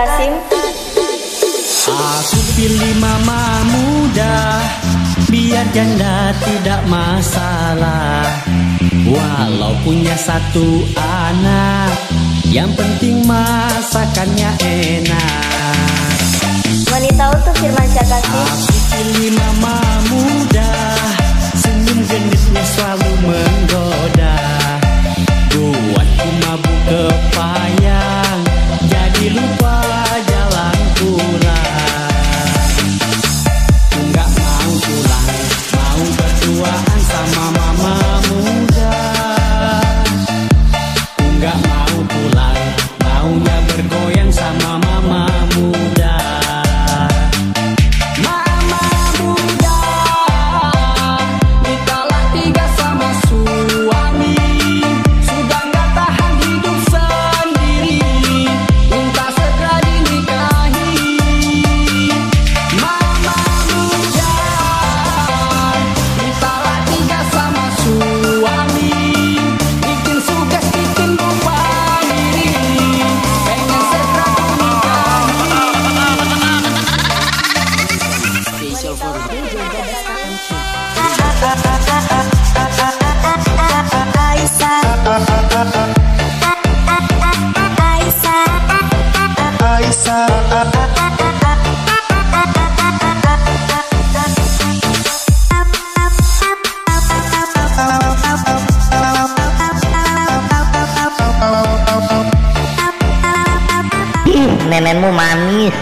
Kasim. Aku pilih mama muda Biar janda tidak masalah. Walau punya satu anak Yang penting masakannya enak. Wanita utuh Firman Kasim. Aku pilih mama muda Senyum gendutnya selalu menggoda pulang Maunya bergoyang sama mama Nenek mau manis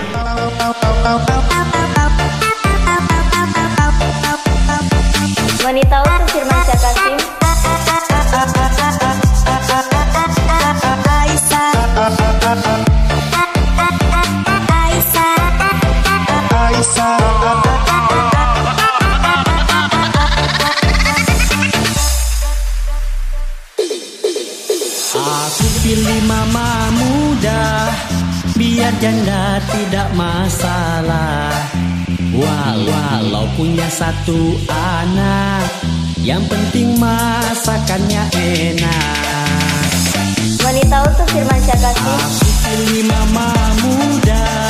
Biar janda tidak masalah. Wal- Walau punya satu anak Yang penting masakannya enak. Wanita utuh Firman Kasim Aku pilih mama muda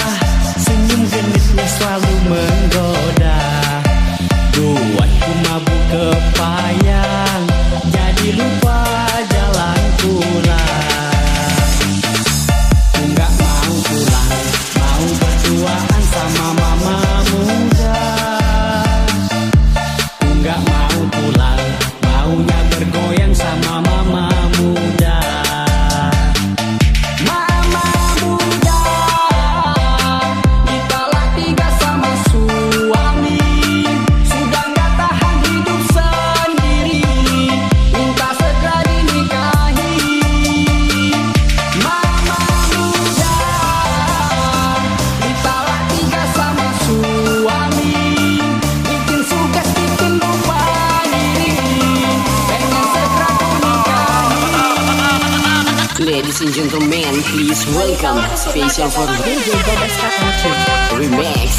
Ladies and gentlemen, please welcome Special for DJ MC. Remix.